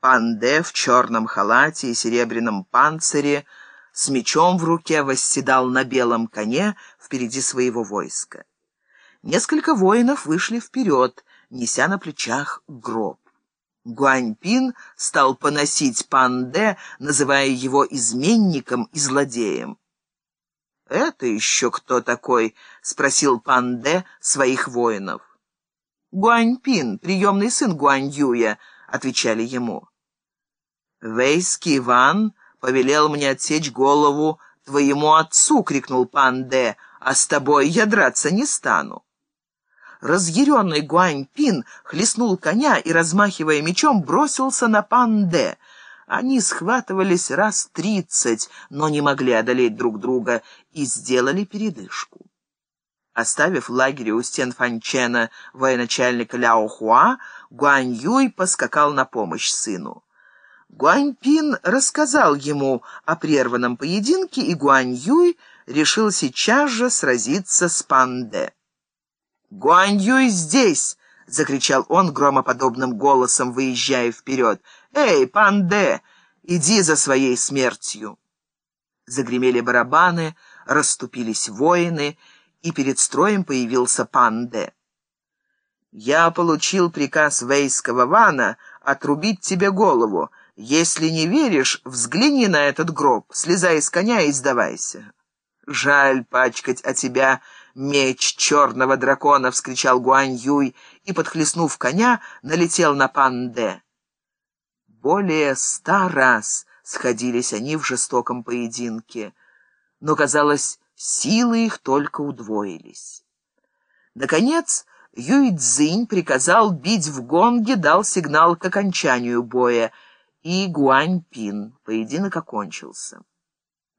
Панде в черном халате и серебряном панцире с мечом в руке восседал на белом коне впереди своего войска. Несколько воинов вышли вперед, неся на плечах гроб. Гуаньпин стал поносить Панде, называя его изменником и злодеем. «Это еще кто такой?» — спросил Панде своих воинов. «Гуаньпин, приемный сын Гуаньюя», — отвечали ему. «Вейский Иван повелел мне отсечь голову твоему отцу!» — крикнул Панде. «А с тобой я драться не стану!» Разъяренный Гуань-Пин хлестнул коня и, размахивая мечом, бросился на Панде. Они схватывались раз тридцать, но не могли одолеть друг друга и сделали передышку. Оставив в лагере у стен Фанчена военачальника Ляо Хуа, Гуань Юй поскакал на помощь сыну. Гуаньпин рассказал ему о прерванном поединке, и Гуань Юй решил сейчас же сразиться с Панде. «Гуань Юй здесь!» — закричал он громоподобным голосом, выезжая вперед. «Эй, Панде, иди за своей смертью!» Загремели барабаны, расступились воины, и перед строем появился Панде. «Я получил приказ вейского вана отрубить тебе голову. Если не веришь, взгляни на этот гроб, слезай с коня и сдавайся». «Жаль пачкать о тебя меч черного дракона!» — вскричал Гуань Юй и, подхлестнув коня, налетел на Панде. Более ста раз сходились они в жестоком поединке, но, казалось, силы их только удвоились. Наконец, Юй Цзинь приказал бить в гонге, дал сигнал к окончанию боя — и Гуань-Пин. Поединок окончился.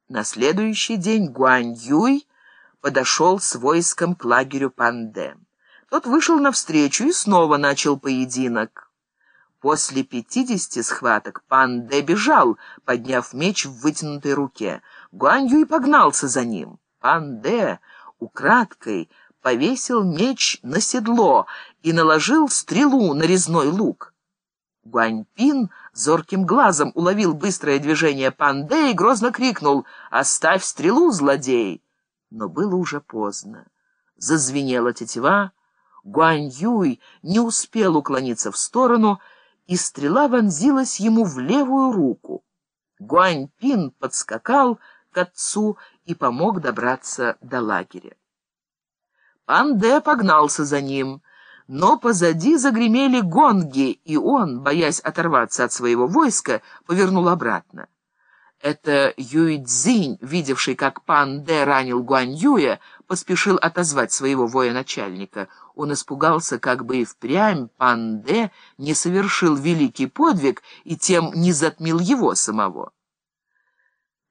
На следующий день Гуань-Юй подошел с войском к лагерю Панде. Тот вышел навстречу и снова начал поединок. После пятидесяти схваток Панде бежал, подняв меч в вытянутой руке. Гуань-Юй погнался за ним. Панде украдкой повесил меч на седло и наложил стрелу на резной лук. Гуаньпин зорким глазом уловил быстрое движение Панде и грозно крикнул «Оставь стрелу, злодей!» Но было уже поздно. Зазвенела тетива, Гуань-Юй не успел уклониться в сторону, и стрела вонзилась ему в левую руку. Гуань-Пин подскакал к отцу и помог добраться до лагеря. Панде погнался за ним — но позади загремели гонги, и он, боясь оторваться от своего войска, повернул обратно. Это Юй Цзинь, видевший, как пан Дэ ранил Гуань Юя, поспешил отозвать своего военачальника. Он испугался, как бы и впрямь пан Дэ не совершил великий подвиг и тем не затмил его самого.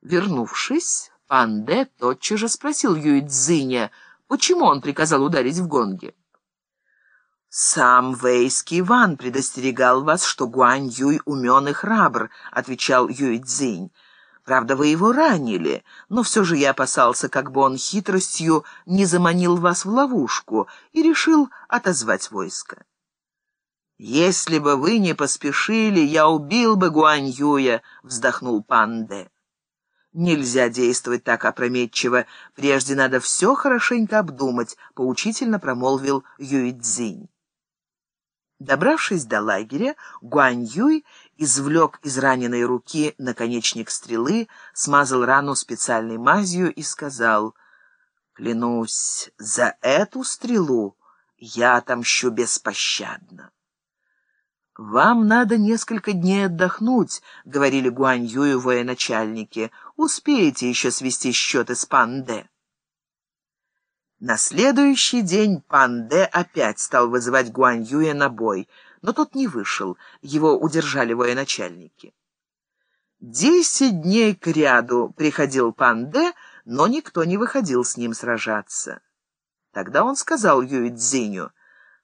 Вернувшись, пан Дэ тотчас же спросил Юй Цзиня, почему он приказал ударить в гонги. «Сам Вейский Иван предостерегал вас, что Гуань Юй умен и храбр», — отвечал Юй Цзинь. «Правда, вы его ранили, но все же я опасался, как бы он хитростью не заманил вас в ловушку и решил отозвать войско». «Если бы вы не поспешили, я убил бы Гуань Юя», — вздохнул Панде. «Нельзя действовать так опрометчиво. Прежде надо все хорошенько обдумать», — поучительно промолвил Юй Цзинь. Добравшись до лагеря, Гуань Юй извлек из раненой руки наконечник стрелы, смазал рану специальной мазью и сказал, «Клянусь, за эту стрелу я отомщу беспощадно». «Вам надо несколько дней отдохнуть», — говорили Гуань Юю военачальники. «Успеете еще свести счеты с Панде». На следующий день Панде опять стал вызывать Гуань Юя на бой, но тот не вышел, его удержали военачальники. Десять дней к ряду приходил Панде, но никто не выходил с ним сражаться. Тогда он сказал Юй Цзиню,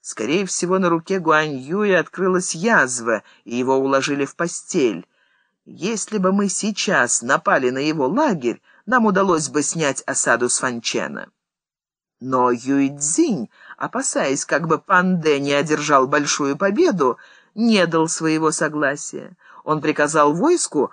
скорее всего, на руке Гуань Юя открылась язва, и его уложили в постель. Если бы мы сейчас напали на его лагерь, нам удалось бы снять осаду с Фанчена. Но Юйцзинь, опасаясь, как бы Панде не одержал большую победу, не дал своего согласия. Он приказал войску